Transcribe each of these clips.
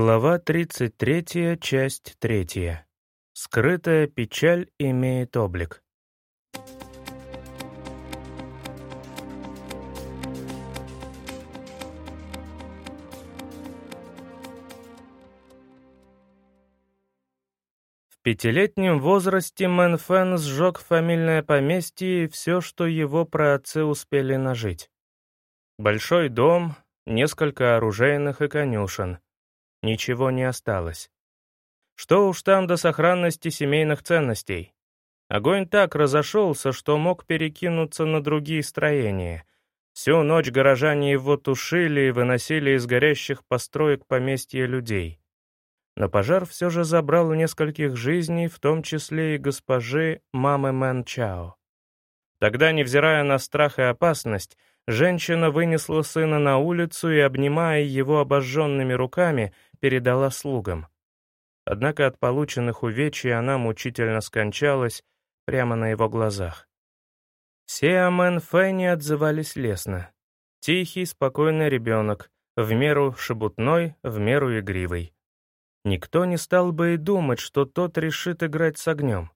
Глава 33, часть 3. Скрытая печаль имеет облик. В пятилетнем возрасте Мэн Фэн сжег фамильное поместье и все, что его праотцы успели нажить. Большой дом, несколько оружейных и конюшен — Ничего не осталось. Что уж там до сохранности семейных ценностей. Огонь так разошелся, что мог перекинуться на другие строения. Всю ночь горожане его тушили и выносили из горящих построек поместья людей. Но пожар все же забрал нескольких жизней, в том числе и госпожи Мамы Мэн Чао. Тогда, невзирая на страх и опасность, женщина вынесла сына на улицу и, обнимая его обожженными руками, передала слугам. Однако от полученных увечий она мучительно скончалась прямо на его глазах. Все о Мэн отзывались лестно. Тихий, спокойный ребенок, в меру шебутной, в меру игривый. Никто не стал бы и думать, что тот решит играть с огнем.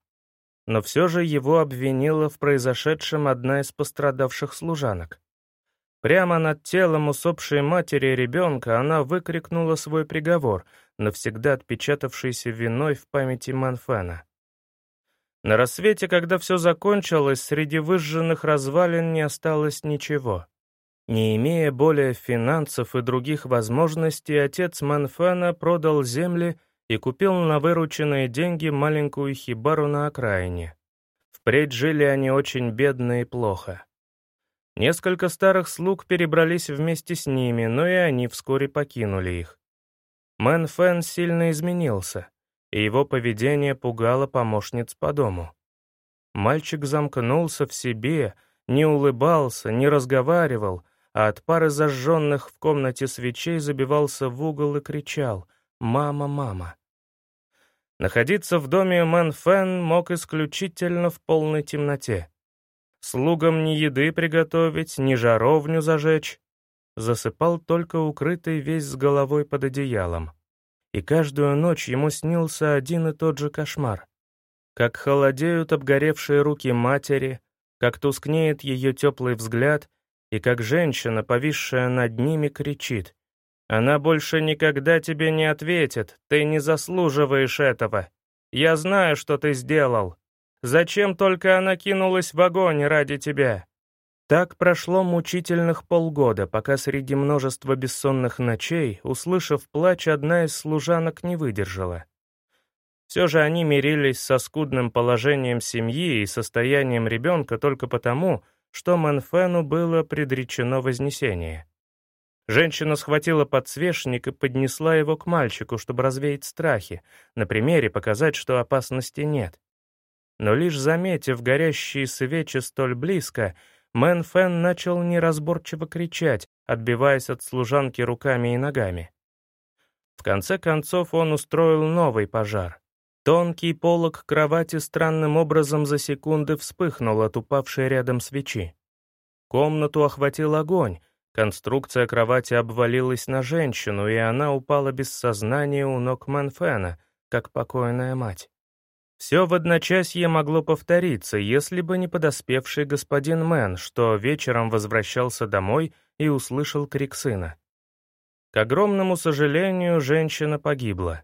Но все же его обвинила в произошедшем одна из пострадавших служанок. Прямо над телом усопшей матери ребенка она выкрикнула свой приговор, навсегда отпечатавшийся виной в памяти Манфена. На рассвете, когда все закончилось, среди выжженных развалин не осталось ничего. Не имея более финансов и других возможностей, отец Манфена продал земли и купил на вырученные деньги маленькую хибару на окраине. Впредь жили они очень бедно и плохо. Несколько старых слуг перебрались вместе с ними, но и они вскоре покинули их. Мэн Фэн сильно изменился, и его поведение пугало помощниц по дому. Мальчик замкнулся в себе, не улыбался, не разговаривал, а от пары зажженных в комнате свечей забивался в угол и кричал «Мама, мама!». Находиться в доме Мэн Фэн мог исключительно в полной темноте. Слугам ни еды приготовить, ни жаровню зажечь. Засыпал только укрытый весь с головой под одеялом. И каждую ночь ему снился один и тот же кошмар. Как холодеют обгоревшие руки матери, как тускнеет ее теплый взгляд, и как женщина, повисшая над ними, кричит. «Она больше никогда тебе не ответит, ты не заслуживаешь этого. Я знаю, что ты сделал. Зачем только она кинулась в огонь ради тебя?» Так прошло мучительных полгода, пока среди множества бессонных ночей, услышав плач, одна из служанок не выдержала. Все же они мирились со скудным положением семьи и состоянием ребенка только потому, что Манфену было предречено вознесение. Женщина схватила подсвечник и поднесла его к мальчику, чтобы развеять страхи, на примере показать, что опасности нет но лишь заметив горящие свечи столь близко, Мэн Фэн начал неразборчиво кричать, отбиваясь от служанки руками и ногами. В конце концов он устроил новый пожар. Тонкий полог кровати странным образом за секунды вспыхнул от упавшей рядом свечи. Комнату охватил огонь, конструкция кровати обвалилась на женщину, и она упала без сознания у ног Мэн Фэна, как покойная мать. Все в одночасье могло повториться, если бы не подоспевший господин Мэн, что вечером возвращался домой и услышал крик сына. К огромному сожалению, женщина погибла.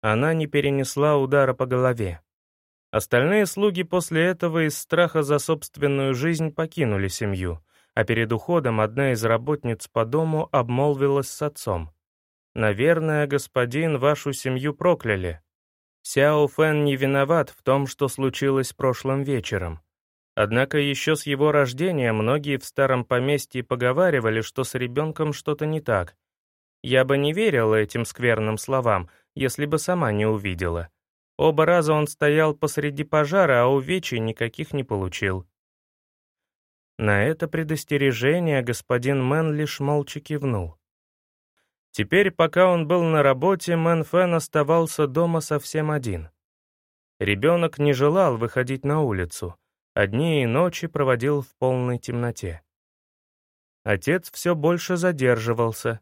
Она не перенесла удара по голове. Остальные слуги после этого из страха за собственную жизнь покинули семью, а перед уходом одна из работниц по дому обмолвилась с отцом. «Наверное, господин, вашу семью прокляли, Сяо Фэн не виноват в том, что случилось прошлым вечером. Однако еще с его рождения многие в старом поместье поговаривали, что с ребенком что-то не так. Я бы не верила этим скверным словам, если бы сама не увидела. Оба раза он стоял посреди пожара, а увечий никаких не получил. На это предостережение господин Мэн лишь молча кивнул. Теперь, пока он был на работе, Мэн Фэн оставался дома совсем один. Ребенок не желал выходить на улицу, а дни и ночи проводил в полной темноте. Отец все больше задерживался,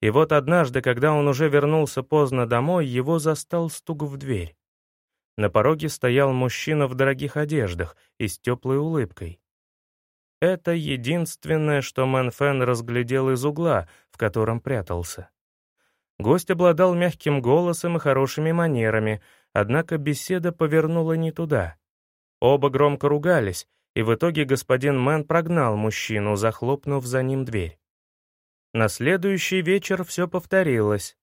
И вот однажды, когда он уже вернулся поздно домой, его застал стук в дверь. На пороге стоял мужчина в дорогих одеждах и с теплой улыбкой. Это единственное, что Мэн Фэн разглядел из угла, в котором прятался. Гость обладал мягким голосом и хорошими манерами, однако беседа повернула не туда. Оба громко ругались, и в итоге господин Мэн прогнал мужчину, захлопнув за ним дверь. На следующий вечер все повторилось.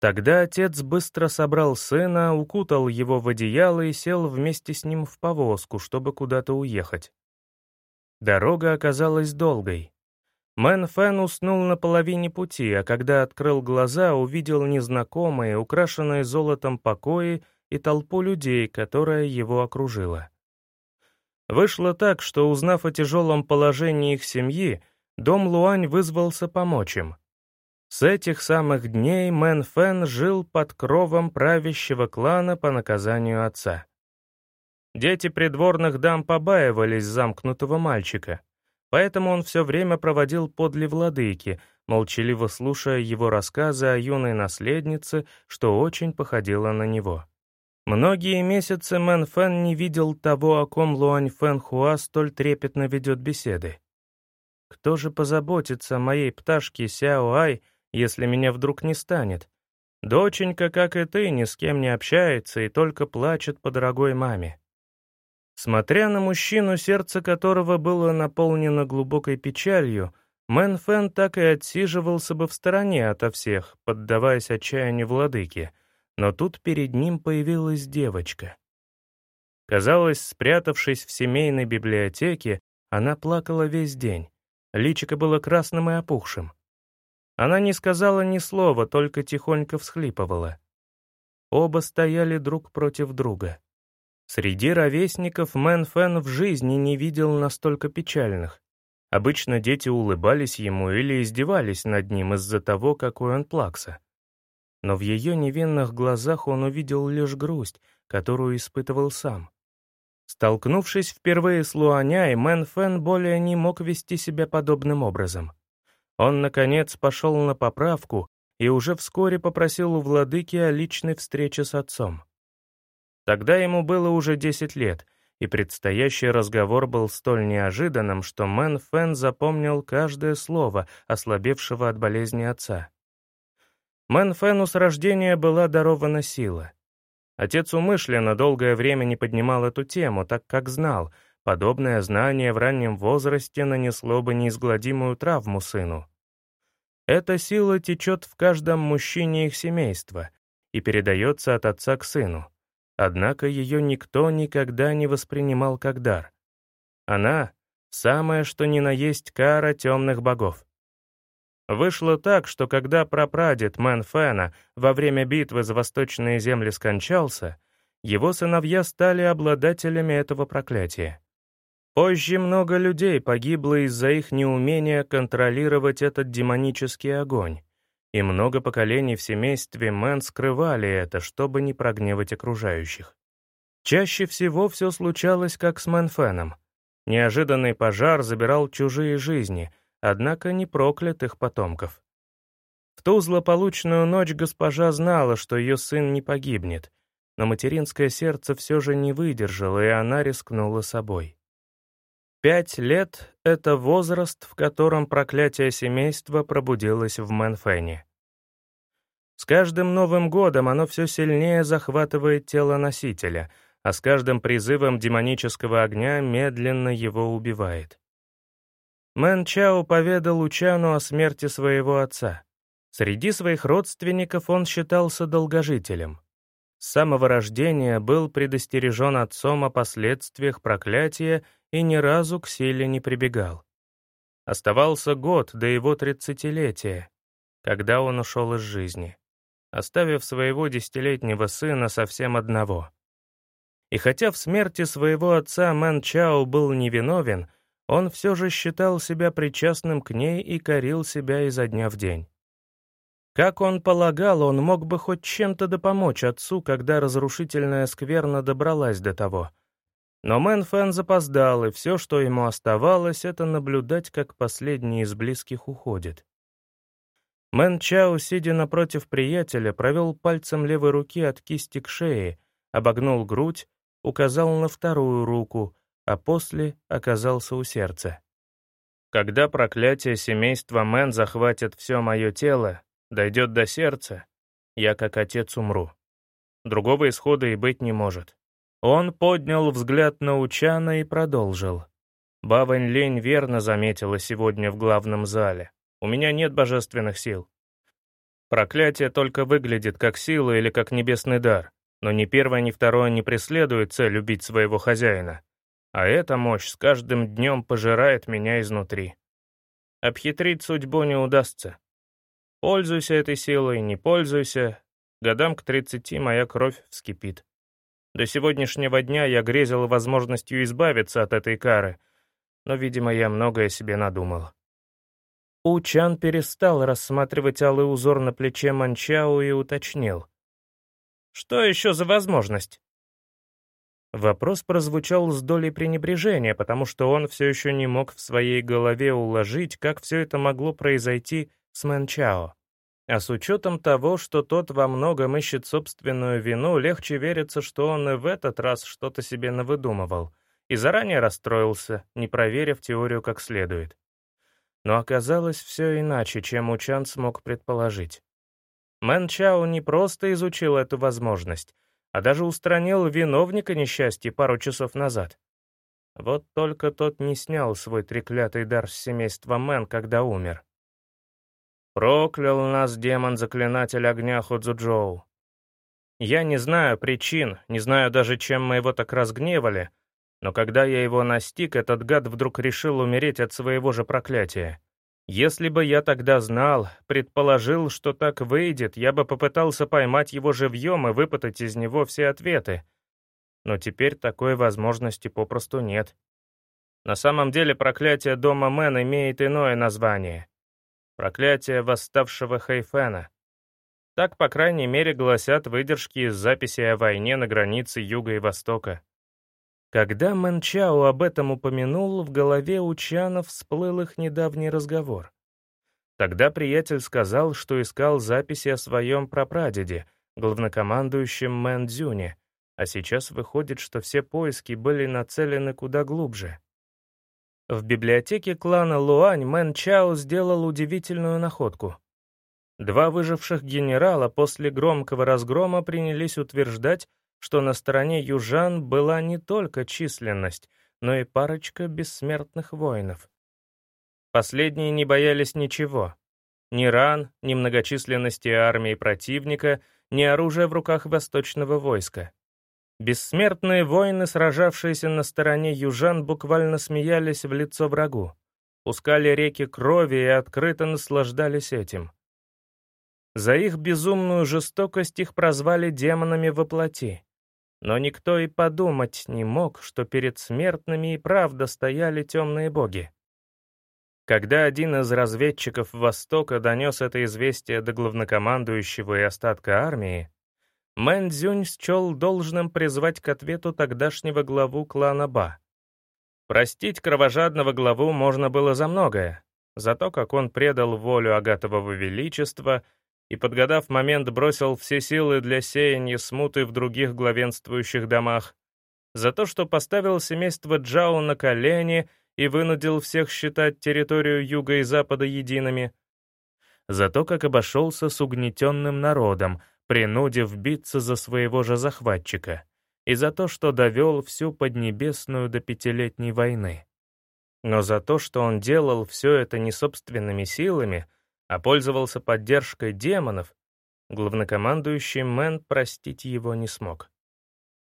Тогда отец быстро собрал сына, укутал его в одеяло и сел вместе с ним в повозку, чтобы куда-то уехать. Дорога оказалась долгой. Мэн Фэн уснул на половине пути, а когда открыл глаза, увидел незнакомые, украшенные золотом покои и толпу людей, которая его окружила. Вышло так, что, узнав о тяжелом положении их семьи, дом Луань вызвался помочь им. С этих самых дней Мэн Фэн жил под кровом правящего клана по наказанию отца. Дети придворных дам побаивались замкнутого мальчика, поэтому он все время проводил подле владыки, молчаливо слушая его рассказы о юной наследнице, что очень походило на него. Многие месяцы Мэн Фэн не видел того, о ком Луань Фэн Хуа столь трепетно ведет беседы. Кто же позаботится о моей пташке Сяо Ай, если меня вдруг не станет? Доченька, как и ты, ни с кем не общается и только плачет по дорогой маме. Смотря на мужчину, сердце которого было наполнено глубокой печалью, Мэн Фэн так и отсиживался бы в стороне ото всех, поддаваясь отчаянию владыки, но тут перед ним появилась девочка. Казалось, спрятавшись в семейной библиотеке, она плакала весь день. Личико было красным и опухшим. Она не сказала ни слова, только тихонько всхлипывала. Оба стояли друг против друга. Среди ровесников Мэн Фэн в жизни не видел настолько печальных. Обычно дети улыбались ему или издевались над ним из-за того, какой он плакса. Но в ее невинных глазах он увидел лишь грусть, которую испытывал сам. Столкнувшись впервые с Луаняй, Мэн Фэн более не мог вести себя подобным образом. Он, наконец, пошел на поправку и уже вскоре попросил у владыки о личной встрече с отцом. Тогда ему было уже 10 лет, и предстоящий разговор был столь неожиданным, что Мэн Фэн запомнил каждое слово ослабевшего от болезни отца. Мэн Фэну с рождения была дарована сила — Отец умышленно долгое время не поднимал эту тему, так как знал, подобное знание в раннем возрасте нанесло бы неизгладимую травму сыну. Эта сила течет в каждом мужчине их семейства и передается от отца к сыну. Однако ее никто никогда не воспринимал как дар. Она — самое что ни на есть кара темных богов. Вышло так, что когда прапрадед Мэн Фэна во время битвы за восточные земли скончался, его сыновья стали обладателями этого проклятия. Позже много людей погибло из-за их неумения контролировать этот демонический огонь, и много поколений в семействе Мэн скрывали это, чтобы не прогневать окружающих. Чаще всего все случалось как с Мэн Фэном. Неожиданный пожар забирал чужие жизни — однако не проклятых потомков. В ту злополучную ночь госпожа знала, что ее сын не погибнет, но материнское сердце все же не выдержало, и она рискнула собой. Пять лет — это возраст, в котором проклятие семейства пробудилось в Мэнфэне. С каждым Новым годом оно все сильнее захватывает тело носителя, а с каждым призывом демонического огня медленно его убивает. Мэн Чао поведал Учану о смерти своего отца. Среди своих родственников он считался долгожителем. С самого рождения был предостережен отцом о последствиях проклятия и ни разу к силе не прибегал. Оставался год до его тридцатилетия, когда он ушел из жизни, оставив своего десятилетнего сына совсем одного. И хотя в смерти своего отца Мэн Чао был невиновен, он все же считал себя причастным к ней и корил себя изо дня в день. Как он полагал, он мог бы хоть чем-то допомочь отцу, когда разрушительная скверна добралась до того. Но Мэн Фэн запоздал, и все, что ему оставалось, это наблюдать, как последний из близких уходит. Мэн Чао, сидя напротив приятеля, провел пальцем левой руки от кисти к шее, обогнул грудь, указал на вторую руку, а после оказался у сердца. Когда проклятие семейства Мэн захватит все мое тело, дойдет до сердца, я как отец умру. Другого исхода и быть не может. Он поднял взгляд на Учана и продолжил. Бавань Лень верно заметила сегодня в главном зале. У меня нет божественных сил. Проклятие только выглядит как сила или как небесный дар, но ни первое, ни второе не преследует цель любить своего хозяина. А эта мощь с каждым днем пожирает меня изнутри. Обхитрить судьбу не удастся. Пользуйся этой силой, не пользуйся. Годам к 30 моя кровь вскипит. До сегодняшнего дня я грезил возможностью избавиться от этой кары, но, видимо, я многое себе надумал. Учан перестал рассматривать алый узор на плече Манчао и уточнил. «Что еще за возможность?» Вопрос прозвучал с долей пренебрежения, потому что он все еще не мог в своей голове уложить, как все это могло произойти с Манчао. А с учетом того, что тот во многом ищет собственную вину, легче верится, что он и в этот раз что-то себе навыдумывал, и заранее расстроился, не проверив теорию как следует. Но оказалось все иначе, чем Учан смог предположить. Мэн Чао не просто изучил эту возможность, а даже устранил виновника несчастья пару часов назад. Вот только тот не снял свой треклятый дар с семейства Мэн, когда умер. Проклял нас демон-заклинатель огня Ходзуджоу. Я не знаю причин, не знаю даже, чем мы его так разгневали, но когда я его настиг, этот гад вдруг решил умереть от своего же проклятия. Если бы я тогда знал, предположил, что так выйдет, я бы попытался поймать его живьем и выпытать из него все ответы. Но теперь такой возможности попросту нет. На самом деле проклятие дома Мэн имеет иное название. Проклятие восставшего Хайфена. Так, по крайней мере, гласят выдержки из записи о войне на границе Юга и Востока. Когда Мэнчао об этом упомянул, в голове у Чана всплыл их недавний разговор. Тогда приятель сказал, что искал записи о своем прапрадеде, главнокомандующем Мэн Цзюне, а сейчас выходит, что все поиски были нацелены куда глубже. В библиотеке клана Луань Мэн Чао сделал удивительную находку. Два выживших генерала после громкого разгрома принялись утверждать, что на стороне южан была не только численность, но и парочка бессмертных воинов. Последние не боялись ничего. Ни ран, ни многочисленности армии противника, ни оружия в руках восточного войска. Бессмертные воины, сражавшиеся на стороне южан, буквально смеялись в лицо врагу, пускали реки крови и открыто наслаждались этим. За их безумную жестокость их прозвали демонами во плоти. Но никто и подумать не мог, что перед смертными и правда стояли темные боги. Когда один из разведчиков Востока донес это известие до главнокомандующего и остатка армии, Мэн Цзюнь счел должным призвать к ответу тогдашнего главу клана Ба. Простить кровожадного главу можно было за многое, за то, как он предал волю Агатового Величества — и, подгадав момент, бросил все силы для сеяния смуты в других главенствующих домах, за то, что поставил семейство Джао на колени и вынудил всех считать территорию юга и запада едиными, за то, как обошелся с угнетенным народом, принудив биться за своего же захватчика, и за то, что довел всю Поднебесную до пятилетней войны. Но за то, что он делал все это не собственными силами — а пользовался поддержкой демонов, главнокомандующий Мэн простить его не смог.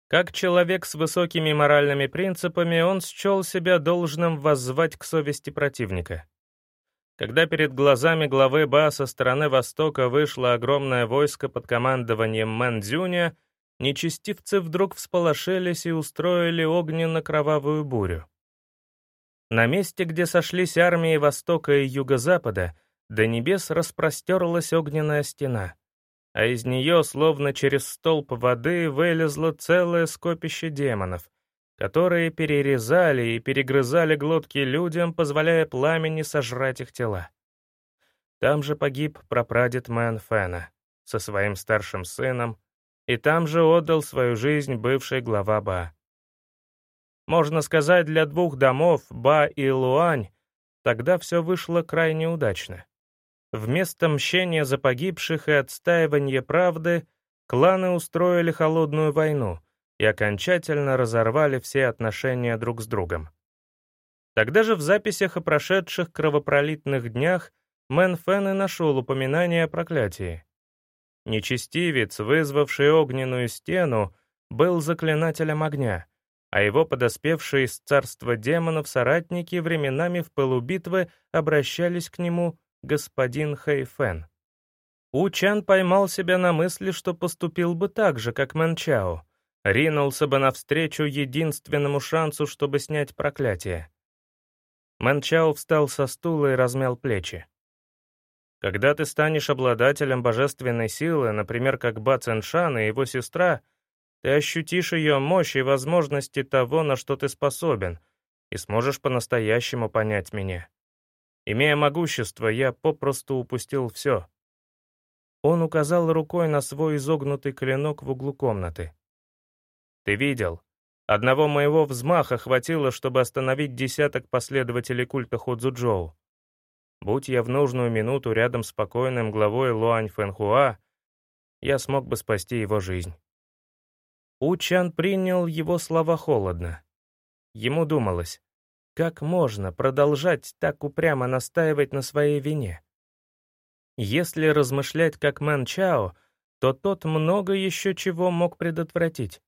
Как человек с высокими моральными принципами, он счел себя должным воззвать к совести противника. Когда перед глазами главы Ба со стороны Востока вышло огромное войско под командованием Мэн Цзюня, нечестивцы вдруг всполошились и устроили огненно-кровавую бурю. На месте, где сошлись армии Востока и Юго-Запада, до небес распростерлась огненная стена, а из нее, словно через столб воды, вылезло целое скопище демонов, которые перерезали и перегрызали глотки людям, позволяя пламени сожрать их тела. Там же погиб прапрадед Мэн Фэна со своим старшим сыном, и там же отдал свою жизнь бывший глава Ба. Можно сказать, для двух домов, Ба и Луань, тогда все вышло крайне удачно. Вместо мщения за погибших и отстаивания правды, кланы устроили холодную войну и окончательно разорвали все отношения друг с другом. Тогда же в записях о прошедших кровопролитных днях Мэн Фэн и нашел упоминание о проклятии. Нечестивец, вызвавший огненную стену, был заклинателем огня, а его подоспевшие из царства демонов соратники временами в пылу битвы обращались к нему господин Хэйфэн. Учан поймал себя на мысли, что поступил бы так же, как Мэн Чао, ринулся бы навстречу единственному шансу, чтобы снять проклятие. Мэн Чао встал со стула и размял плечи. Когда ты станешь обладателем божественной силы, например, как Ба Цэншан и его сестра, ты ощутишь ее мощь и возможности того, на что ты способен, и сможешь по-настоящему понять меня. Имея могущество, я попросту упустил все. Он указал рукой на свой изогнутый клинок в углу комнаты. Ты видел? Одного моего взмаха хватило, чтобы остановить десяток последователей культа Ходзуджоу. Будь я в нужную минуту рядом с покойным главой Луань Фэнхуа, я смог бы спасти его жизнь. У Чан принял его слова холодно. Ему думалось, как можно продолжать так упрямо настаивать на своей вине? Если размышлять как Мэн Чао, то тот много еще чего мог предотвратить.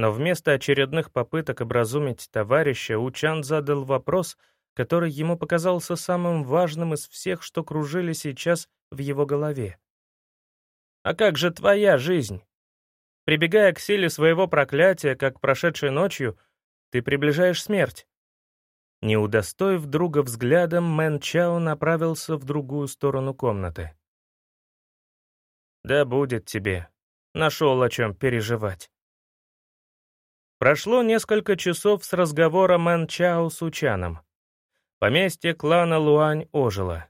Но вместо очередных попыток образумить товарища, Учан задал вопрос — который ему показался самым важным из всех, что кружили сейчас в его голове. «А как же твоя жизнь? Прибегая к силе своего проклятия, как прошедшей ночью, ты приближаешь смерть». Не удостоив друга взглядом, Мэн Чао направился в другую сторону комнаты. «Да будет тебе. Нашел о чем переживать». Прошло несколько часов с разговора Мэн Чао с Учаном. Поместье клана Луань ожило.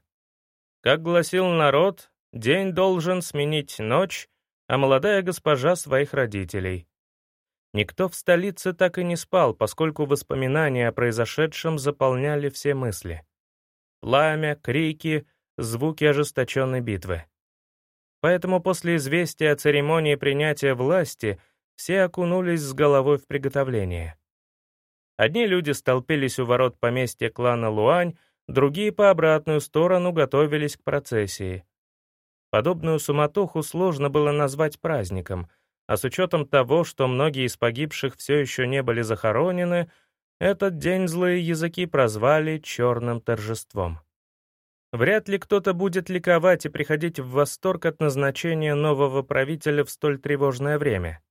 Как гласил народ, день должен сменить ночь, а молодая госпожа своих родителей. Никто в столице так и не спал, поскольку воспоминания о произошедшем заполняли все мысли. Пламя, крики, звуки ожесточенной битвы. Поэтому после известия о церемонии принятия власти все окунулись с головой в приготовление. Одни люди столпились у ворот поместья клана Луань, другие по обратную сторону готовились к процессии. Подобную суматоху сложно было назвать праздником, а с учетом того, что многие из погибших все еще не были захоронены, этот день злые языки прозвали «черным торжеством». Вряд ли кто-то будет ликовать и приходить в восторг от назначения нового правителя в столь тревожное время.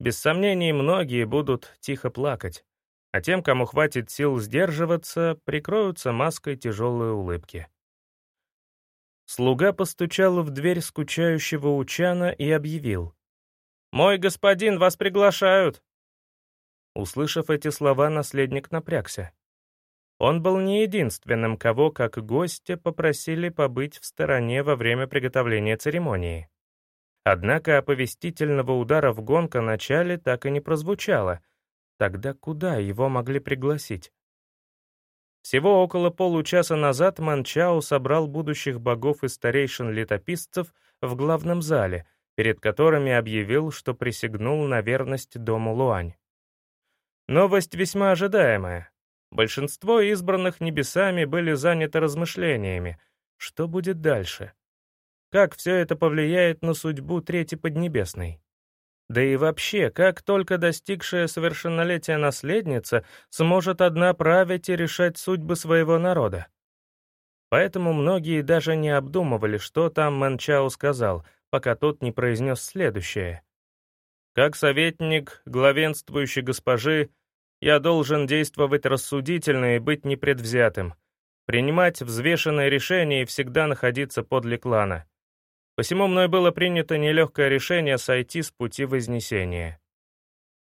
Без сомнений, многие будут тихо плакать а тем, кому хватит сил сдерживаться, прикроются маской тяжелые улыбки. Слуга постучал в дверь скучающего Учана и объявил. «Мой господин, вас приглашают!» Услышав эти слова, наследник напрягся. Он был не единственным, кого, как гостя, попросили побыть в стороне во время приготовления церемонии. Однако оповестительного удара в гонка начале так и не прозвучало — Тогда куда его могли пригласить? Всего около получаса назад Манчао собрал будущих богов и старейшин-летописцев в главном зале, перед которыми объявил, что присягнул на верность дому Луань. Новость весьма ожидаемая. Большинство избранных небесами были заняты размышлениями, что будет дальше. Как все это повлияет на судьбу Третьей Поднебесной? Да и вообще, как только достигшая совершеннолетия наследница сможет одна править и решать судьбы своего народа? Поэтому многие даже не обдумывали, что там Манчао сказал, пока тот не произнес следующее. «Как советник главенствующей госпожи, я должен действовать рассудительно и быть непредвзятым, принимать взвешенные решения и всегда находиться подле клана. Посему мной было принято нелегкое решение сойти с пути Вознесения.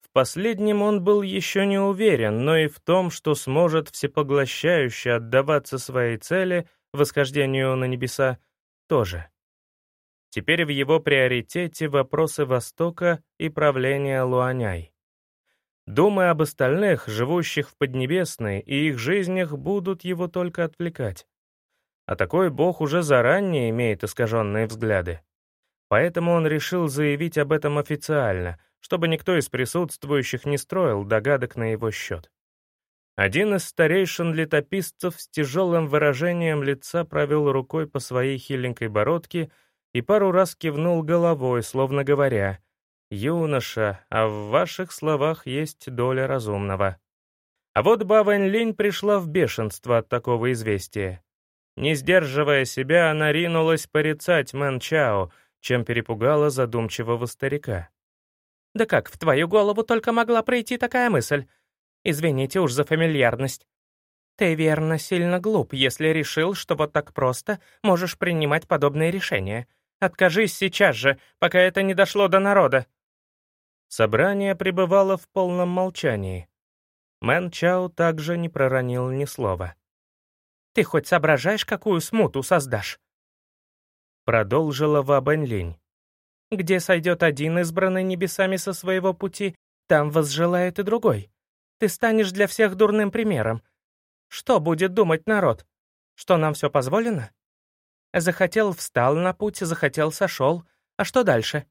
В последнем он был еще не уверен, но и в том, что сможет всепоглощающе отдаваться своей цели восхождению на небеса, тоже. Теперь в его приоритете вопросы Востока и правления Луаняй. Думы об остальных, живущих в Поднебесной, и их жизнях будут его только отвлекать. А такой бог уже заранее имеет искаженные взгляды. Поэтому он решил заявить об этом официально, чтобы никто из присутствующих не строил догадок на его счет. Один из старейшин летописцев с тяжелым выражением лица провел рукой по своей хиленькой бородке и пару раз кивнул головой, словно говоря, «Юноша, а в ваших словах есть доля разумного». А вот Бавэнь Линь пришла в бешенство от такого известия. Не сдерживая себя, она ринулась порицать Мэн Чао, чем перепугала задумчивого старика. «Да как в твою голову только могла пройти такая мысль? Извините уж за фамильярность. Ты, верно, сильно глуп, если решил, что вот так просто можешь принимать подобные решения. Откажись сейчас же, пока это не дошло до народа». Собрание пребывало в полном молчании. Мэн Чао также не проронил ни слова. «Ты хоть соображаешь, какую смуту создашь?» Продолжила Ва Бэнь «Где сойдет один избранный небесами со своего пути, там возжелает и другой. Ты станешь для всех дурным примером. Что будет думать народ? Что нам все позволено? Захотел — встал на путь, захотел — сошел. А что дальше?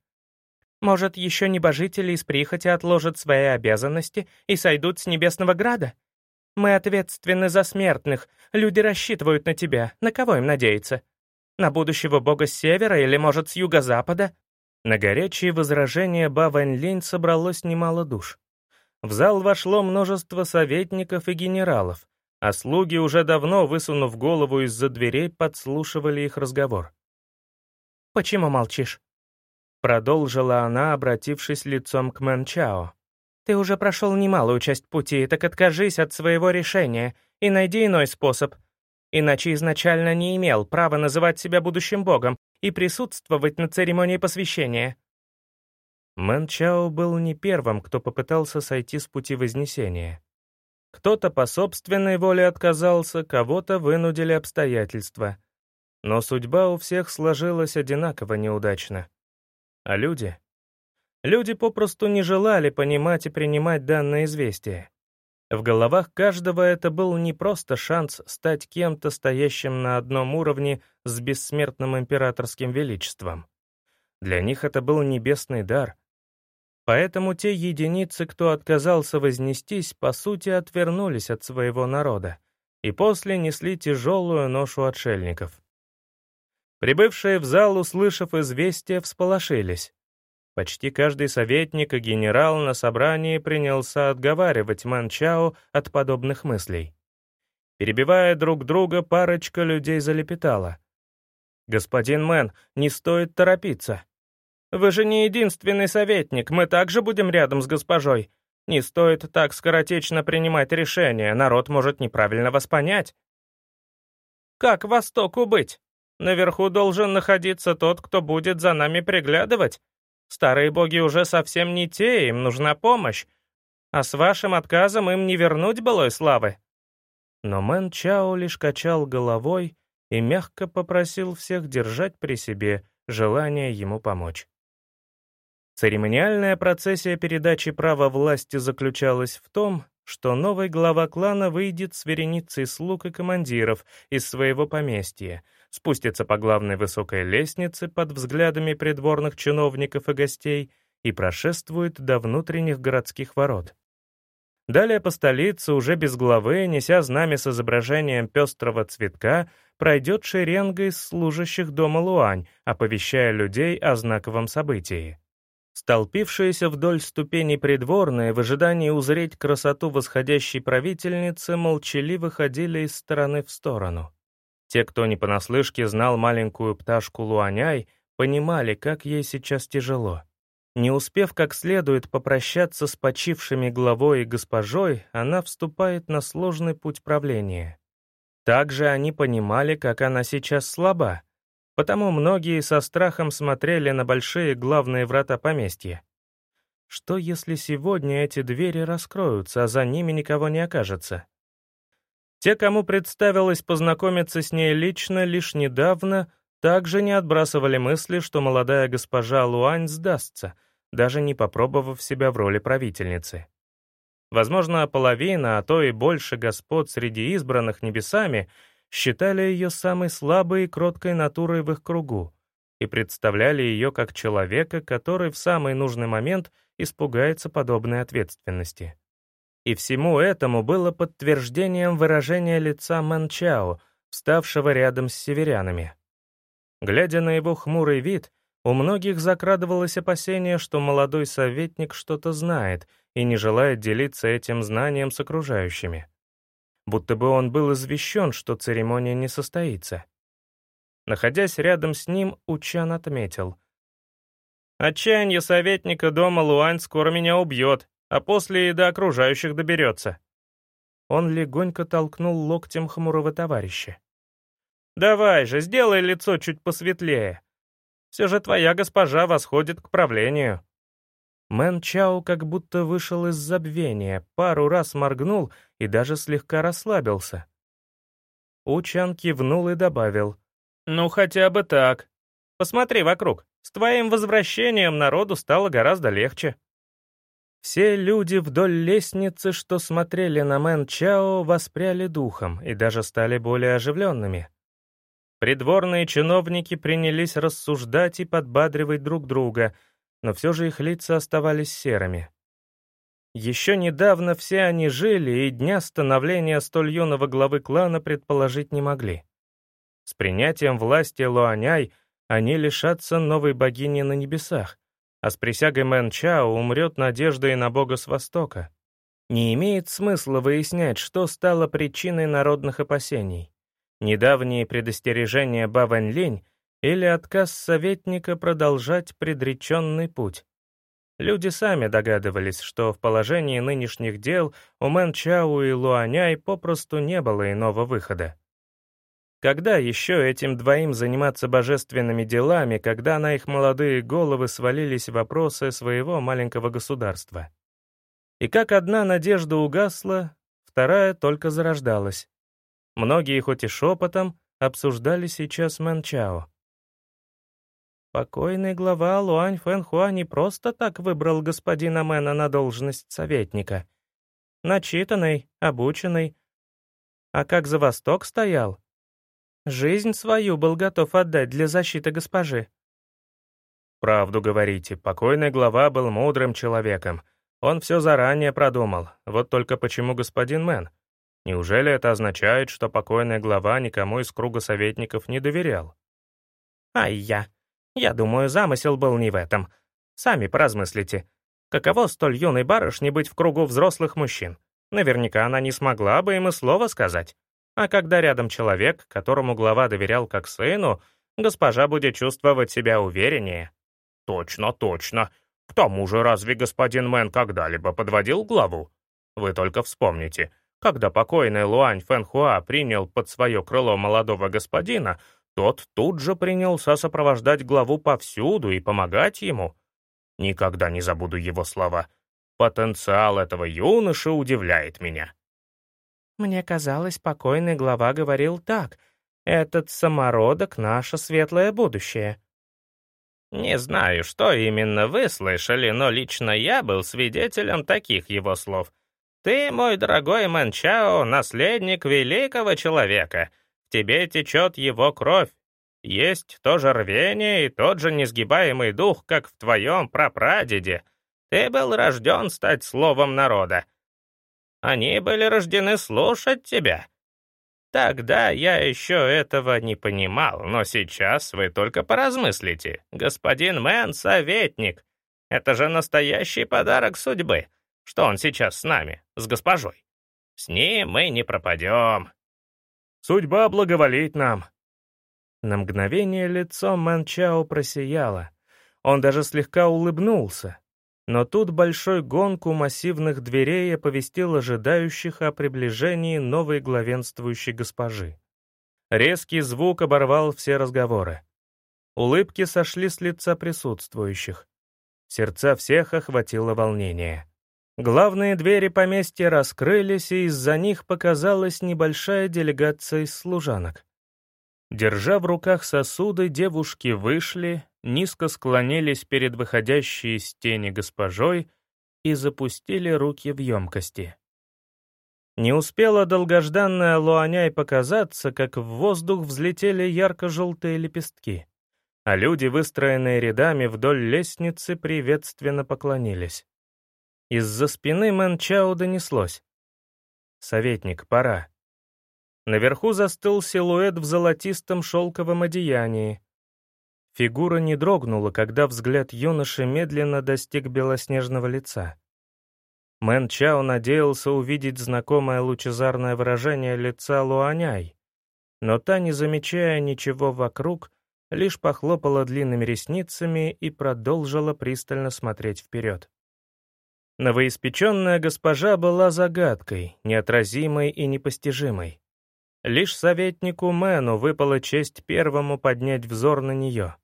Может, еще небожители из прихоти отложат свои обязанности и сойдут с небесного града? Мы ответственны за смертных, люди рассчитывают на тебя, на кого им надеяться? На будущего бога с севера или, может, с юго-запада?» На горячие возражения Ба Вэнь Линь собралось немало душ. В зал вошло множество советников и генералов, а слуги, уже давно высунув голову из-за дверей, подслушивали их разговор. «Почему молчишь?» Продолжила она, обратившись лицом к Мэн Чао. «Ты уже прошел немалую часть пути, так откажись от своего решения и найди иной способ, иначе изначально не имел права называть себя будущим богом и присутствовать на церемонии посвящения». Мэн Чао был не первым, кто попытался сойти с пути Вознесения. Кто-то по собственной воле отказался, кого-то вынудили обстоятельства. Но судьба у всех сложилась одинаково неудачно. А люди? Люди попросту не желали понимать и принимать данное известие. В головах каждого это был не просто шанс стать кем-то, стоящим на одном уровне с бессмертным императорским величеством. Для них это был небесный дар. Поэтому те единицы, кто отказался вознестись, по сути отвернулись от своего народа и после несли тяжелую ношу отшельников. Прибывшие в зал, услышав известие, всполошились. Почти каждый советник и генерал на собрании принялся отговаривать Манчао от подобных мыслей. Перебивая друг друга, парочка людей залепетала. «Господин Мэн, не стоит торопиться. Вы же не единственный советник, мы также будем рядом с госпожой. Не стоит так скоротечно принимать решения, народ может неправильно вас понять». «Как Востоку быть? Наверху должен находиться тот, кто будет за нами приглядывать», Старые боги уже совсем не те, им нужна помощь. А с вашим отказом им не вернуть былой славы». Но Мэн Чао лишь качал головой и мягко попросил всех держать при себе желание ему помочь. Церемониальная процессия передачи права власти заключалась в том, что новый глава клана выйдет с вереницей слуг и командиров из своего поместья, спустится по главной высокой лестнице под взглядами придворных чиновников и гостей и прошествует до внутренних городских ворот. Далее по столице, уже без главы, неся знамя с изображением пестрого цветка, пройдет шеренга из служащих дома Луань, оповещая людей о знаковом событии. Столпившиеся вдоль ступеней придворные в ожидании узреть красоту восходящей правительницы молчаливо ходили из стороны в сторону. Те, кто не понаслышке знал маленькую пташку Луаняй, понимали, как ей сейчас тяжело. Не успев как следует попрощаться с почившими главой и госпожой, она вступает на сложный путь правления. Также они понимали, как она сейчас слаба, Потому многие со страхом смотрели на большие главные врата поместья. Что если сегодня эти двери раскроются, а за ними никого не окажется? Те, кому представилось познакомиться с ней лично лишь недавно, также не отбрасывали мысли, что молодая госпожа Луань сдастся, даже не попробовав себя в роли правительницы. Возможно, половина, а то и больше господ среди избранных небесами считали ее самой слабой и кроткой натурой в их кругу и представляли ее как человека, который в самый нужный момент испугается подобной ответственности. И всему этому было подтверждением выражение лица Манчао, вставшего рядом с северянами. Глядя на его хмурый вид, у многих закрадывалось опасение, что молодой советник что-то знает и не желает делиться этим знанием с окружающими. Будто бы он был извещен, что церемония не состоится. Находясь рядом с ним, Учан отметил. «Отчаяние советника дома Луань скоро меня убьет, а после и до окружающих доберется». Он легонько толкнул локтем хмурого товарища. «Давай же, сделай лицо чуть посветлее. Все же твоя госпожа восходит к правлению». Мэн Чао как будто вышел из забвения, пару раз моргнул и даже слегка расслабился. Учан кивнул и добавил. «Ну, хотя бы так. Посмотри вокруг. С твоим возвращением народу стало гораздо легче». Все люди вдоль лестницы, что смотрели на Мэн Чао, воспряли духом и даже стали более оживленными. Придворные чиновники принялись рассуждать и подбадривать друг друга, но все же их лица оставались серыми. Еще недавно все они жили, и дня становления столь юного главы клана предположить не могли. С принятием власти Луаняй они лишатся новой богини на небесах, а с присягой Мэн Чао умрет и на бога с Востока. Не имеет смысла выяснять, что стало причиной народных опасений. Недавние предостережения Ба Вэнь Линь или отказ советника продолжать предреченный путь. Люди сами догадывались, что в положении нынешних дел у Мэн Чао и Луаняй попросту не было иного выхода. Когда еще этим двоим заниматься божественными делами, когда на их молодые головы свалились вопросы своего маленького государства? И как одна надежда угасла, вторая только зарождалась. Многие, хоть и шепотом, обсуждали сейчас Мэнчао. Покойный глава Луань Фэнхуа не просто так выбрал господина Мэна на должность советника. Начитанный, обученный. А как за Восток стоял, Жизнь свою был готов отдать для защиты госпожи. Правду говорите, покойный глава был мудрым человеком. Он все заранее продумал. Вот только почему господин Мэн? Неужели это означает, что покойный глава никому из круга советников не доверял? Ай я. Я думаю, замысел был не в этом. Сами поразмыслите. Каково столь юной барышне быть в кругу взрослых мужчин? Наверняка она не смогла бы им и слова сказать. А когда рядом человек, которому глава доверял как сыну, госпожа будет чувствовать себя увереннее. Точно, точно. К тому же, разве господин Мэн когда-либо подводил главу? Вы только вспомните, когда покойный Луань Фэнхуа принял под свое крыло молодого господина, тот тут же принялся сопровождать главу повсюду и помогать ему. Никогда не забуду его слова. Потенциал этого юноши удивляет меня. Мне казалось, покойный глава говорил так. «Этот самородок — наше светлое будущее». Не знаю, что именно вы слышали, но лично я был свидетелем таких его слов. Ты, мой дорогой Манчао, наследник великого человека. В тебе течет его кровь. Есть то же рвение и тот же несгибаемый дух, как в твоем прапрадеде. Ты был рожден стать словом народа. Они были рождены слушать тебя. Тогда я еще этого не понимал, но сейчас вы только поразмыслите. Господин Мэн — советник. Это же настоящий подарок судьбы, что он сейчас с нами, с госпожой. С ним мы не пропадем. Судьба благоволит нам. На мгновение лицо Мэн Чао просияло. Он даже слегка улыбнулся, но тут большой гонг у массивных дверей оповестил ожидающих о приближении новой главенствующей госпожи. Резкий звук оборвал все разговоры. Улыбки сошли с лица присутствующих. Сердца всех охватило волнение. Главные двери поместья раскрылись, и из-за них показалась небольшая делегация из служанок. Держа в руках сосуды, девушки вышли, низко склонились перед выходящей из тени госпожой и запустили руки в емкости. Не успела долгожданная Луаняй показаться, как в воздух взлетели ярко-желтые лепестки, а люди, выстроенные рядами вдоль лестницы, приветственно поклонились. Из-за спины Мэн Чао донеслось. «Советник, пора». Наверху застыл силуэт в золотистом шелковом одеянии. Фигура не дрогнула, когда взгляд юноши медленно достиг белоснежного лица. Мэн Чао надеялся увидеть знакомое лучезарное выражение лица Луаняй, но та, не замечая ничего вокруг, лишь похлопала длинными ресницами и продолжила пристально смотреть вперед. Новоиспеченная госпожа была загадкой, неотразимой и непостижимой. Лишь советнику Мэну выпала честь первому поднять взор на нее.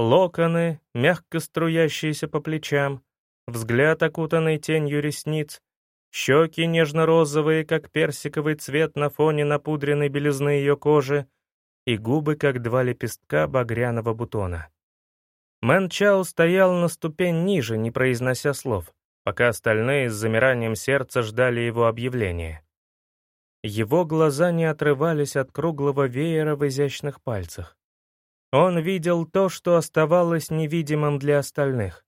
Локоны, мягко струящиеся по плечам, взгляд, окутанный тенью ресниц, щеки нежно-розовые, как персиковый цвет на фоне напудренной белизны ее кожи, и губы, как два лепестка багряного бутона. Мэн Чао стоял на ступень ниже, не произнося слов, пока остальные с замиранием сердца ждали его объявления. Его глаза не отрывались от круглого веера в изящных пальцах. Он видел то, что оставалось невидимым для остальных.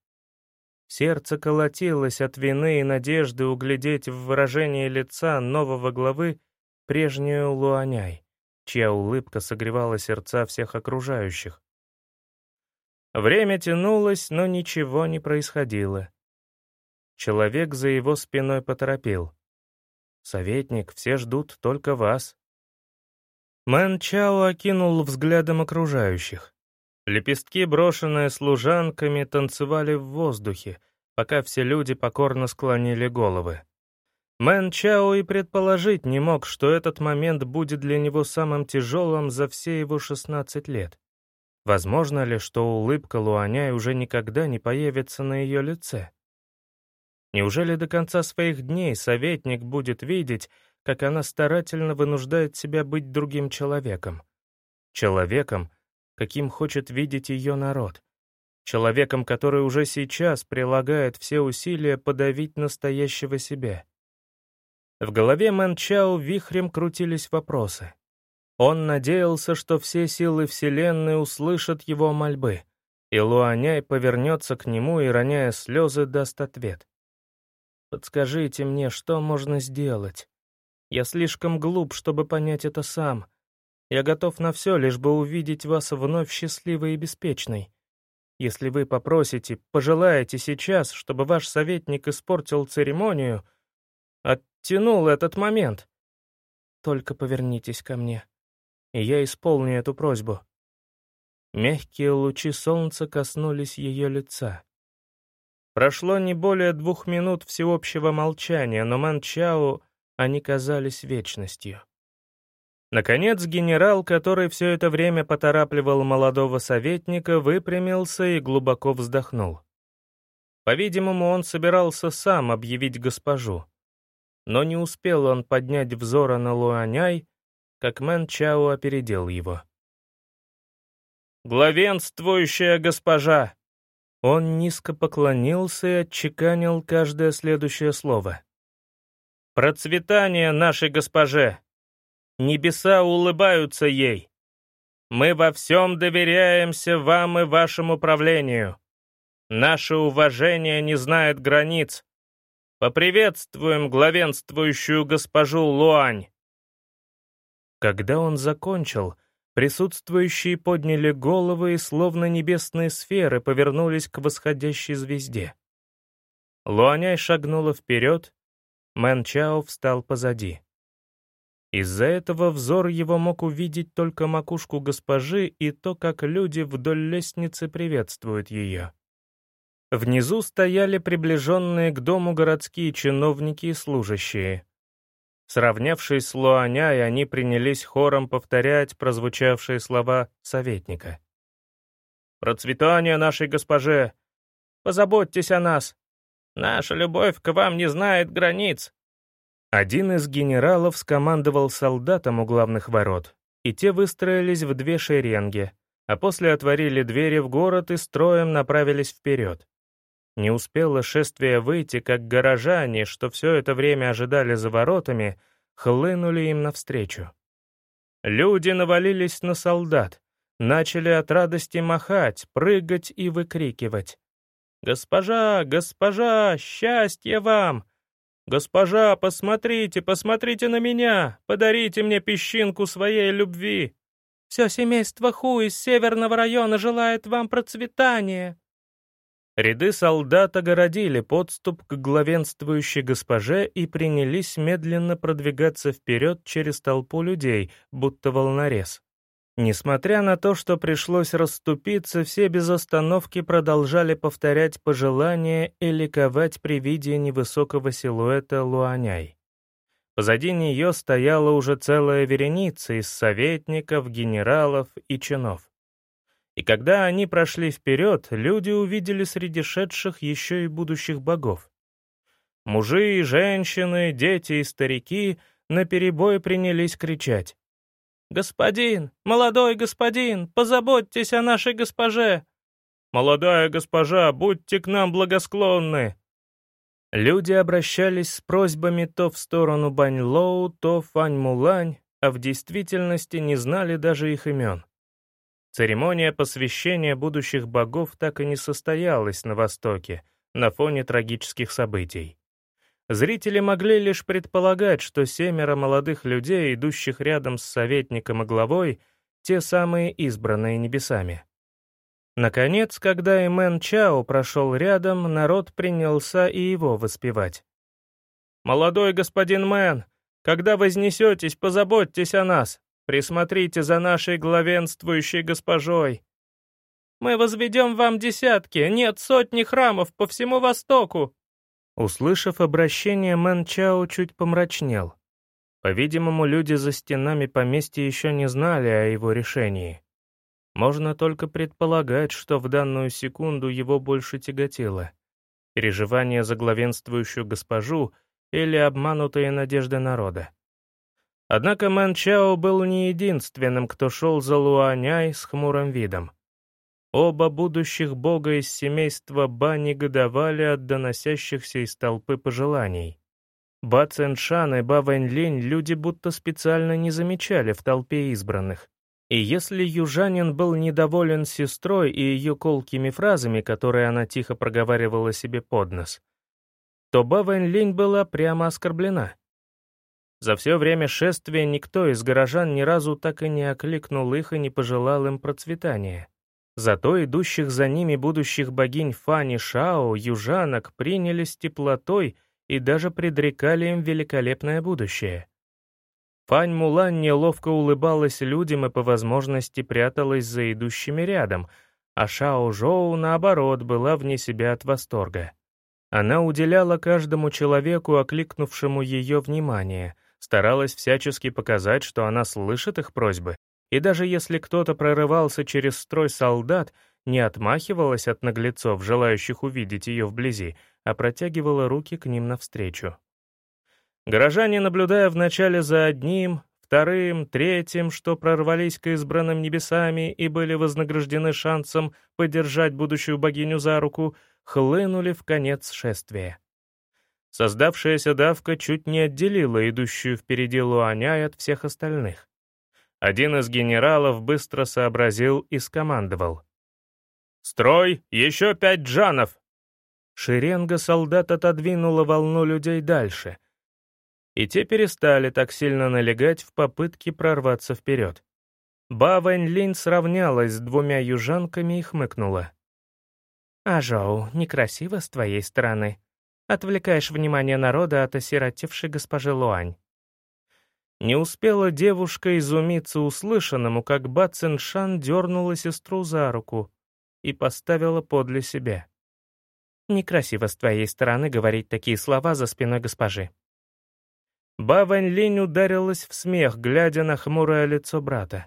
Сердце колотилось от вины и надежды углядеть в выражении лица нового главы прежнюю Луаняй, чья улыбка согревала сердца всех окружающих. Время тянулось, но ничего не происходило. Человек за его спиной поторопил. «Советник, все ждут только вас». Мэн Чао окинул взглядом окружающих. Лепестки, брошенные служанками, танцевали в воздухе, пока все люди покорно склонили головы. Мэн Чао и предположить не мог, что этот момент будет для него самым тяжелым за все его 16 лет. Возможно ли, что улыбка Луаняй уже никогда не появится на ее лице? Неужели до конца своих дней советник будет видеть, как она старательно вынуждает себя быть другим человеком? Человеком, каким хочет видеть ее народ. Человеком, который уже сейчас прилагает все усилия подавить настоящего себя. В голове Мэнчао вихрем крутились вопросы. Он надеялся, что все силы Вселенной услышат его мольбы, и Луаняй повернется к нему и, роняя слезы, даст ответ. «Подскажите мне, что можно сделать? Я слишком глуп, чтобы понять это сам. Я готов на все, лишь бы увидеть вас вновь счастливой и беспечной. Если вы попросите, пожелаете сейчас, чтобы ваш советник испортил церемонию, оттянул этот момент, только повернитесь ко мне, и я исполню эту просьбу». Мягкие лучи солнца коснулись ее лица. Прошло не более двух минут всеобщего молчания, но Манчао они казались вечностью. Наконец генерал, который все это время поторапливал молодого советника, выпрямился и глубоко вздохнул. По-видимому, он собирался сам объявить госпожу. Но не успел он поднять взора на Луаняй, как Мэн Чао опередил его. «Главенствующая госпожа!» Он низко поклонился и отчеканил каждое следующее слово. «Процветание нашей госпоже! Небеса улыбаются ей. Мы во всем доверяемся вам и вашему правлению. Наше уважение не знает границ. Поприветствуем главенствующую госпожу Луань. Когда он закончил, присутствующие подняли головы и, словно небесные сферы, повернулись к восходящей звезде. Луаняй шагнула вперед, Мэн Чао встал позади. Из-за этого взор его мог увидеть только макушку госпожи и то, как люди вдоль лестницы приветствуют ее. Внизу стояли приближенные к дому городские чиновники и служащие. Сравнявшись с Луаняй, они принялись хором повторять прозвучавшие слова советника. «Процветание нашей госпоже! Позаботьтесь о нас! Наша любовь к вам не знает границ». Один из генералов скомандовал солдатам у главных ворот, и те выстроились в две шеренги, а после отворили двери в город и строем направились вперед. Не успело шествие выйти, как горожане, что все это время ожидали за воротами, хлынули им навстречу. Люди навалились на солдат, начали от радости махать, прыгать и выкрикивать. «Госпожа, госпожа, счастье вам! Госпожа, посмотрите, посмотрите на меня! Подарите мне песчинку своей любви!» «Все семейство Ху из северного района желает вам процветания!» Ряды солдат огородили подступ к главенствующей госпоже и принялись медленно продвигаться вперед через толпу людей, будто волнорез. Несмотря на то, что пришлось расступиться, все без остановки продолжали повторять пожелания и ликовать при виде невысокого силуэта Луаняй. Позади нее стояла уже целая вереница из советников, генералов и чинов. И когда они прошли вперед, люди увидели среди шедших еще и будущих богов. Мужи, женщины, дети и старики наперебой принялись кричать. «Господин! Молодой господин! Позаботьтесь о нашей госпоже!» «Молодая госпожа, будьте к нам благосклонны!» Люди обращались с просьбами то в сторону Бань-Лоу, то Фань-Мулань, а в действительности не знали даже их имен. Церемония посвящения будущих богов так и не состоялась на Востоке, на фоне трагических событий. Зрители могли лишь предполагать, что семеро молодых людей, идущих рядом с советником и главой, те самые избранные небесами. Наконец, когда Имен Чао прошел рядом, народ принялся и его воспевать. «Молодой господин Мэн, когда вознесетесь, позаботьтесь о нас. Присмотрите за нашей главенствующей госпожой. Мы возведем вам десятки, нет, сотни храмов по всему Востоку». Услышав обращение, Мэн Чао чуть помрачнел. По-видимому, люди за стенами поместья еще не знали о его решении. Можно только предполагать, что в данную секунду его больше тяготило. Переживание за главенствующую госпожу или обманутые надежды народа. Однако Мэн Чао был не единственным, кто шел за Луаняй с хмурым видом. Оба будущих бога из семейства Ба негодовали от доносящихся из толпы пожеланий. Ба Цэншан и Ба Вэньлинь люди будто специально не замечали в толпе избранных. И если южанин был недоволен сестрой и ее колкими фразами, которые она тихо проговаривала себе под нос, то Ба Вэньлинь была прямо оскорблена. За все время шествия никто из горожан ни разу так и не окликнул их и не пожелал им процветания. Зато идущих за ними будущих богинь Фани Шао, южанок, приняли с теплотой и даже предрекали им великолепное будущее. Фань Мулан неловко улыбалась людям и по возможности пряталась за идущими рядом, а Шао Жоу, наоборот, была вне себя от восторга. Она уделяла каждому человеку, окликнувшему ее внимание, старалась всячески показать, что она слышит их просьбы, и даже если кто-то прорывался через строй солдат, не отмахивалась от наглецов, желающих увидеть ее вблизи, а протягивала руки к ним навстречу. Горожане, наблюдая вначале за одним, вторым, третьим, что прорвались к избранным небесами и были вознаграждены шансом поддержать будущую богиню за руку, хлынули в конец шествия. Создавшаяся давка чуть не отделила идущую впереди Луаняй от всех остальных. Один из генералов быстро сообразил и скомандовал. «Строй! Еще пять джанов!» Шеренга солдат отодвинула волну людей дальше, и те перестали так сильно налегать в попытке прорваться вперед. Ба Вэнь Линь сравнялась с двумя южанками и хмыкнула. «Ажоу, некрасиво с твоей стороны. Отвлекаешь внимание народа от осиротевшей госпожи Луань. Не успела девушка изумиться услышанному, как Ба Циншан дернула сестру за руку и поставила подле себя. «Некрасиво с твоей стороны говорить такие слова за спиной госпожи». Ба Вань Линь ударилась в смех, глядя на хмурое лицо брата.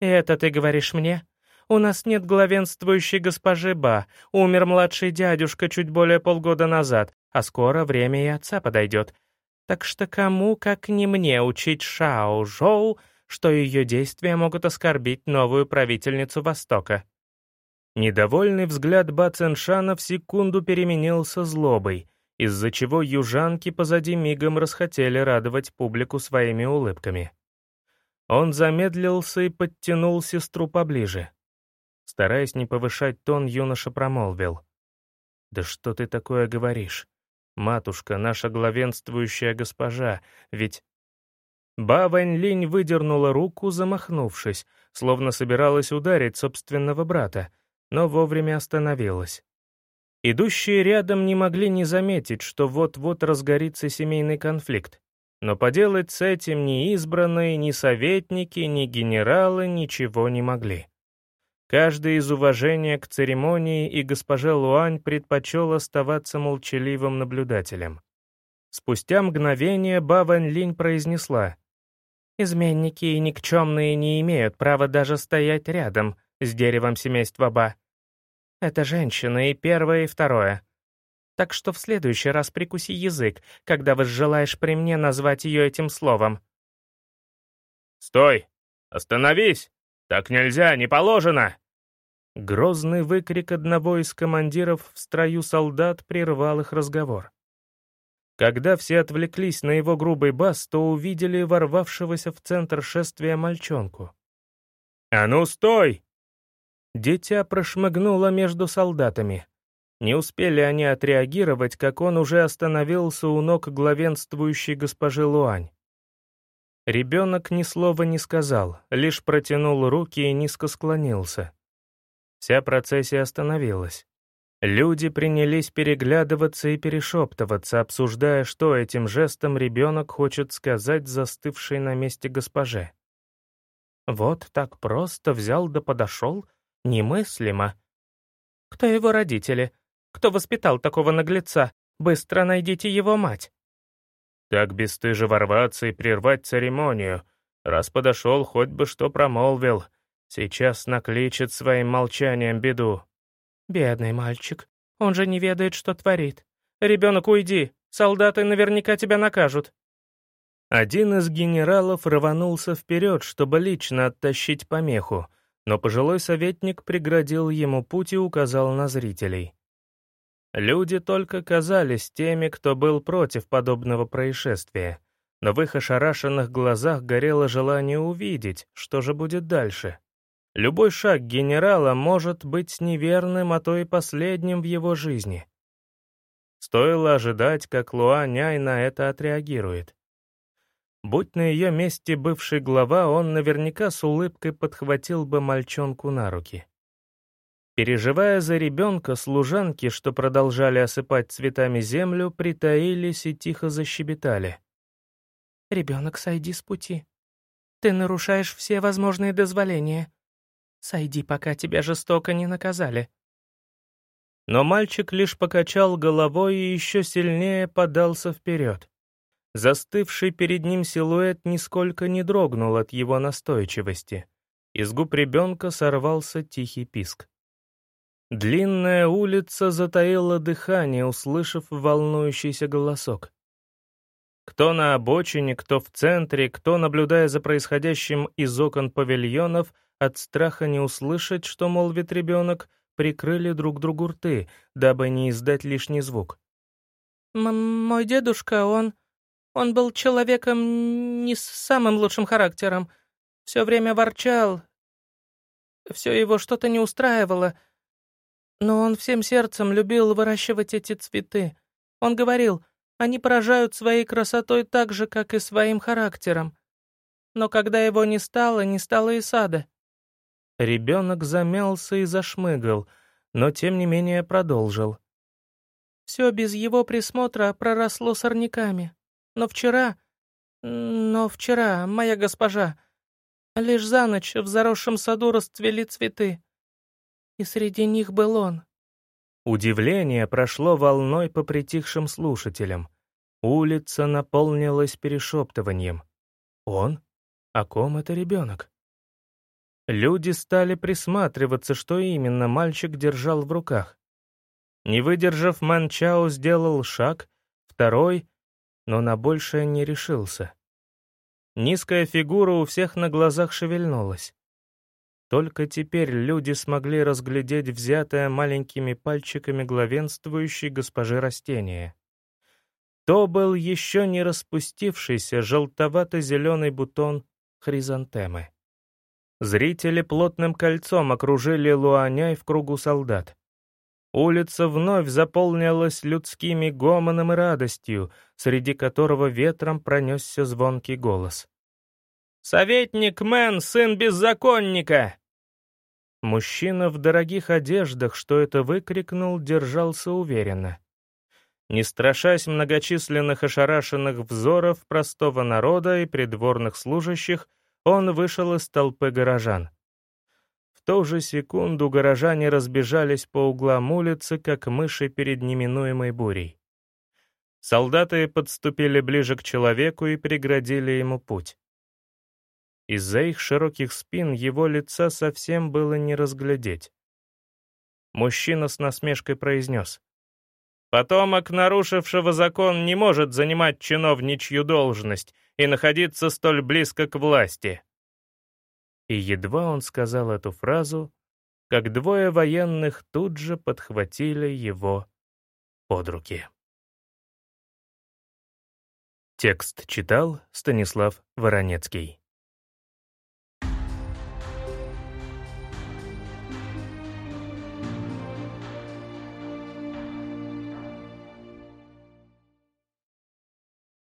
«Это ты говоришь мне? У нас нет главенствующей госпожи Ба. Умер младший дядюшка чуть более полгода назад, а скоро время и отца подойдет. Так что кому, как не мне, учить Шао Жоу, что ее действия могут оскорбить новую правительницу Востока?» Недовольный взгляд Ба Цэншана в секунду переменился злобой, из-за чего южанки позади мигом расхотели радовать публику своими улыбками. Он замедлился и подтянул сестру поближе. Стараясь не повышать тон, юноша промолвил. «Да что ты такое говоришь? Матушка, наша главенствующая госпожа, ведь...» Ба Вэнь Линь выдернула руку, замахнувшись, словно собиралась ударить собственного брата, но вовремя остановилась. Идущие рядом не могли не заметить, что вот-вот разгорится семейный конфликт. Но поделать с этим ни избранные, ни советники, ни генералы ничего не могли. Каждый из уважения к церемонии и госпоже Луань предпочел оставаться молчаливым наблюдателем. Спустя мгновение Ба Вань Линь произнесла, «Изменники и никчемные не имеют права даже стоять рядом с деревом семейства Ба. Это женщины и первое, и второе. Так что в следующий раз прикуси язык, когда возжелаешь при мне назвать ее этим словом». «Стой! Остановись! Так нельзя, не положено!» Грозный выкрик одного из командиров в строю солдат прервал их разговор. Когда все отвлеклись на его грубый бас, то увидели ворвавшегося в центр шествия мальчонку. «А ну, стой!» Дитя прошмыгнуло между солдатами. Не успели они отреагировать, как он уже остановился у ног главенствующей госпожи Луань. Ребенок ни слова не сказал, лишь протянул руки и низко склонился. Вся процессия остановилась. Люди принялись переглядываться и перешептываться, обсуждая, что этим жестом ребенок хочет сказать застывшей на месте госпоже. Вот так просто взял да подошел — Немыслимо. Кто его родители? Кто воспитал такого наглеца? Быстро найдите его мать. Так бесстыже ворваться и прервать церемонию. Раз подошел, хоть бы что промолвил. Сейчас накличет своим молчанием беду. Бедный мальчик. Он же не ведает, что творит. Ребенок, уйди. Солдаты наверняка тебя накажут. Один из генералов рванулся вперед, чтобы лично оттащить помеху, но пожилой советник преградил ему путь и указал на зрителей. Люди только казались теми, кто был против подобного происшествия, но в их ошарашенных глазах горело желание увидеть, что же будет дальше. Любой шаг генерала может быть неверным, а то и последним в его жизни. Стоило ожидать, как Луа Няй на это отреагирует. Будь на ее месте бывший глава, он наверняка с улыбкой подхватил бы мальчонку на руки. Переживая за ребенка, служанки, что продолжали осыпать цветами землю, притаились и тихо защебетали. «Ребенок, сойди с пути. Ты нарушаешь все возможные дозволения. Сойди, пока тебя жестоко не наказали». Но мальчик лишь покачал головой и еще сильнее подался вперед. Застывший перед ним силуэт нисколько не дрогнул от его настойчивости. Из губ ребенка сорвался тихий писк. Длинная улица затаила дыхание, услышав волнующийся голосок. Кто на обочине, кто в центре, кто, наблюдая за происходящим из окон павильонов, от страха не услышать, что молвит ребенок, прикрыли друг другу рты, дабы не издать лишний звук. «Мой дедушка, он...» Он был человеком не с самым лучшим характером. Все время ворчал. Все его что-то не устраивало. Но он всем сердцем любил выращивать эти цветы. Он говорил, они поражают своей красотой так же, как и своим характером. Но когда его не стало, не стало и сада. Ребенок замялся и зашмыгал, но тем не менее продолжил. Все без его присмотра проросло сорняками. Но вчера... Но вчера, моя госпожа, лишь за ночь в заросшем саду расцвели цветы. И среди них был он. Удивление прошло волной по притихшим слушателям. Улица наполнилась перешептыванием. «Он? О ком это ребенок?» Люди стали присматриваться, что именно мальчик держал в руках. Не выдержав, Манчао сделал шаг, второй, но на большее не решился. Низкая фигура у всех на глазах шевельнулась. Только теперь люди смогли разглядеть взятое маленькими пальчиками главенствующей госпожи растение. То был еще не распустившийся желтовато-зеленый бутон хризантемы. Зрители плотным кольцом окружили Луаняй в кругу солдат. Улица вновь заполнилась людскими гомоном и радостью, среди которого ветром пронесся звонкий голос. «Советник Мэн, сын беззаконника!» Мужчина в дорогих одеждах, что это выкрикнул, держался уверенно. Не страшась многочисленных ошарашенных взоров простого народа и придворных служащих, он вышел из толпы горожан. В ту же секунду горожане разбежались по углам улицы, как мыши перед неминуемой бурей. Солдаты подступили ближе к человеку и преградили ему путь. Из-за их широких спин его лица совсем было не разглядеть. Мужчина с насмешкой произнес. «Потомок нарушившего закон не может занимать чиновничью должность и находиться столь близко к власти». И едва он сказал эту фразу, как двое военных тут же подхватили его под руки. Текст читал Станислав Воронецкий.